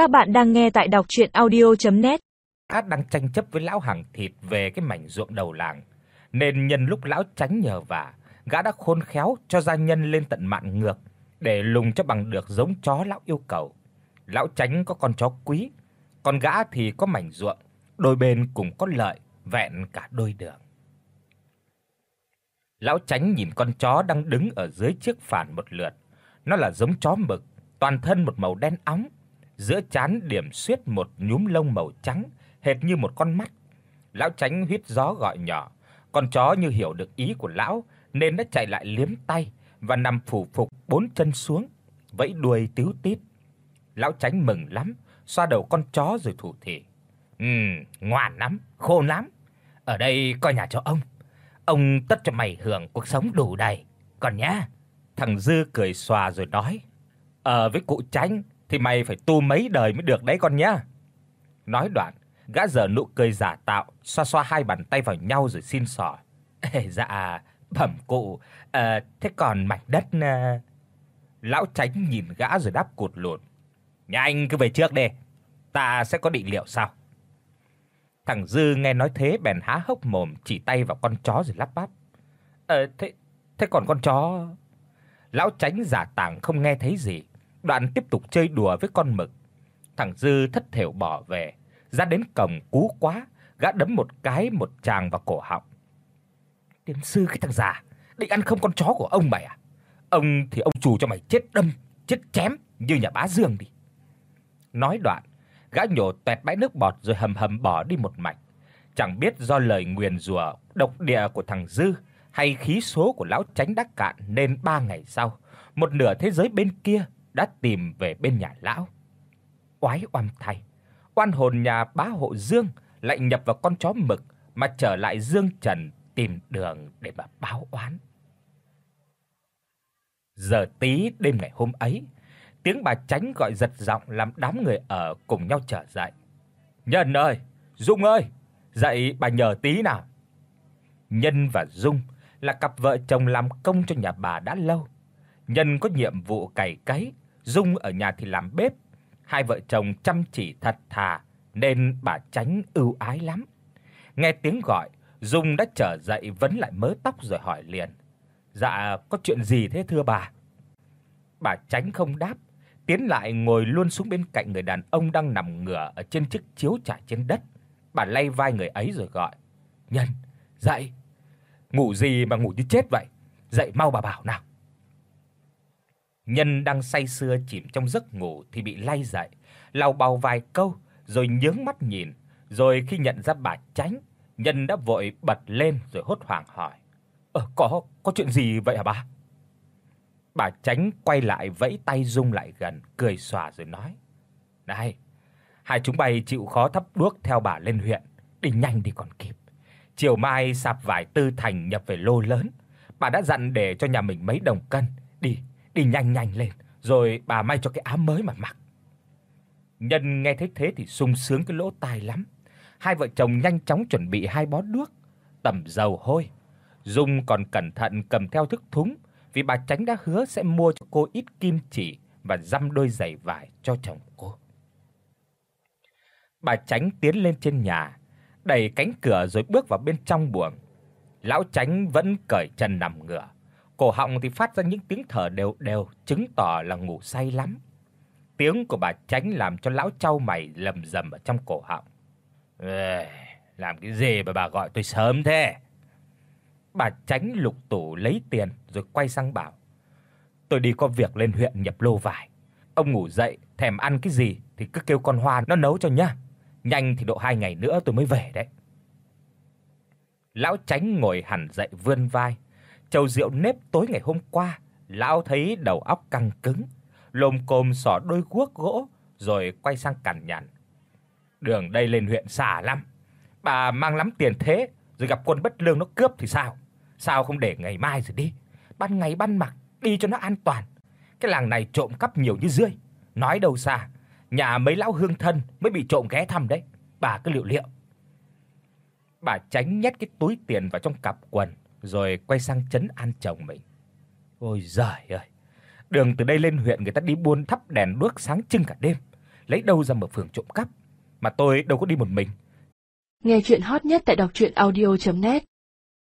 Các bạn đang nghe tại đọc audio net Át đang tranh chấp với lão hàng thịt về cái mảnh ruộng đầu làng, nên nhân lúc lão tránh nhờ vả, gã đã khôn khéo cho gia nhân lên tận mạn ngược để lùng cho bằng được giống chó lão yêu cầu. Lão tránh có con chó quý, còn gã thì có mảnh ruộng, đôi bên cùng có lợi, vẹn cả đôi đường. Lão tránh nhìn con chó đang đứng ở dưới chiếc phản một lượt. Nó là giống chó mực, toàn thân một màu đen óng, giữa trán điểm xuyết một nhúm lông màu trắng, hệt như một con mắt. Lão tránh huýt gió gọi nhỏ, con chó như hiểu được ý của lão nên nó chạy lại liếm tay và nằm phủ phục bốn chân xuống, vẫy đuôi tíu tít. Lão tránh mừng lắm, xoa đầu con chó rồi thủ thỉ. "Ừm, ngoan lắm, khôn lắm. Ở đây coi nhà cho ông. Ông tất cho mày hưởng cuộc sống đủ đầy, còn nhá." Thằng Dư cười xòa rồi nói: "Ờ với cụ Tránh thì mày phải tu mấy đời mới được đấy con nhá." Nói đoạn, gã giở nụ cười giả tạo, xoa xoa hai bàn tay vào nhau rồi xin xỏ. "Ê dạ, bẩm cụ, à, thế còn mảnh đất à... Lão Tránh nhìn gã rồi đáp cụt lùn. "Nhà anh cứ về trước đi, ta sẽ có định liệu sau." Thằng Dư nghe nói thế bèn há hốc mồm chỉ tay vào con chó rồi lắp bắp. "Ờ thế thế còn con chó?" Lão Tránh giả tảng không nghe thấy gì, đoạn tiếp tục chơi đùa với con mực. Thằng Dư thất thểu bỏ về, ra đến cổng cú quá, gã đấm một cái một tràng vào cổ họng. "Tiến sư cái thằng già, định ăn không con chó của ông mày à? Ông thì ông chủ cho mày chết đâm, chết chém như nhà bá Dương đi." Nói đoạn, gã nhổ toẹt bãi nước bọt rồi hầm hầm bỏ đi một mạch. Chẳng biết do lời nguyền rủa độc địa của thằng Dư hay khí số của lão Tránh đắc cạn nên ba ngày sau, một nửa thế giới bên kia đã tìm về bên nhà lão. Oái oăm thay, oan hồn nhà bá hộ Dương lại nhập vào con chó mực mà trở lại Dương Trần tìm đường để mà báo oán. Giờ tí đêm ngày hôm ấy, tiếng bà Tránh gọi giật giọng làm đám người ở cùng nhau trở dậy. "Nhân ơi, Dung ơi, dậy bà nhờ tí nào." Nhân và Dung là cặp vợ chồng làm công cho nhà bà đã lâu. Nhân có nhiệm vụ cày cấy, Dung ở nhà thì làm bếp. Hai vợ chồng chăm chỉ thật thà nên bà Tránh ưu ái lắm. Nghe tiếng gọi, Dung đã trở dậy vấn lại mớ tóc rồi hỏi liền: "Dạ, có chuyện gì thế thưa bà?" Bà Tránh không đáp, tiến lại ngồi luôn xuống bên cạnh người đàn ông đang nằm ngửa ở trên chiếc chiếu trải trên đất. Bà lay vai người ấy rồi gọi: "Nhân, dậy. Ngủ gì mà ngủ như chết vậy? Dậy mau bà bảo nào." Nhân đang say sưa chìm trong giấc ngủ thì bị lay dậy, lau bầu vài câu rồi nhướng mắt nhìn, rồi khi nhận ra bà Tránh, Nhân đã vội bật lên rồi hốt hoảng hỏi: "Ờ có có chuyện gì vậy hả bà?" Bà Tránh quay lại vẫy tay Dung lại gần, cười xòa rồi nói: "Này, hai chúng bay chịu khó thắp đuốc theo bà lên huyện, đi nhanh đi còn kịp. Chiều mai sạp vải Tư Thành nhập về lô lớn, bà đã dặn để cho nhà mình mấy đồng cân, đi, đi nhanh nhanh lên, rồi bà may cho cái áo mới mà mặc." Nhân nghe thấy thế thì sung sướng cái lỗ tai lắm. Hai vợ chồng nhanh chóng chuẩn bị hai bó đuốc, tẩm dầu hôi. Dung còn cẩn thận cầm theo thức thúng vì bà Tránh đã hứa sẽ mua cho cô ít kim chỉ và dăm đôi giày vải cho chồng cô. Bà Tránh tiến lên trên nhà, đẩy cánh cửa rồi bước vào bên trong buồng. Lão Tránh vẫn cởi chân nằm ngửa, cổ họng thì phát ra những tiếng thở đều đều, chứng tỏ là ngủ say lắm. Tiếng của bà Tránh làm cho lão chau mày lầm rầm ở trong cổ họng. "Ê, làm cái gì mà bà gọi tôi sớm thế?" Bà Tránh lục tủ lấy tiền rồi quay sang bảo: "Tôi đi có việc lên huyện nhập lô vải. Ông ngủ dậy thèm ăn cái gì thì cứ kêu con Hoa nó nấu cho nhá. Nhanh thì độ 2 ngày nữa tôi mới về đấy." Lão Tránh ngồi hẳn dậy vươn vai, chầu rượu nếp tối ngày hôm qua, lão thấy đầu óc căng cứng, lồm cồm xỏ đôi guốc gỗ rồi quay sang cằn nhằn. Đường đây lên huyện xa lắm. Bà mang lắm tiền thế rồi gặp quân bất lương nó cướp thì sao? Sao không để ngày mai rồi đi? Ban ngày ban mặt đi cho nó an toàn. Cái làng này trộm cắp nhiều như rươi, nói đâu xa, nhà mấy lão hương thân mới bị trộm ghé thăm đấy. Bà cứ liệu liệu. Bà tránh nhét cái túi tiền vào trong cặp quần rồi quay sang trấn an chồng mình. Ôi giời ơi. Đường từ đây lên huyện người ta đi buôn thắp đèn đuốc sáng trưng cả đêm, lấy đâu ra mở Phường trộm cắp, mà tôi đâu có đi một mình. Nghe truyện hot nhất tại doctruyenaudio.net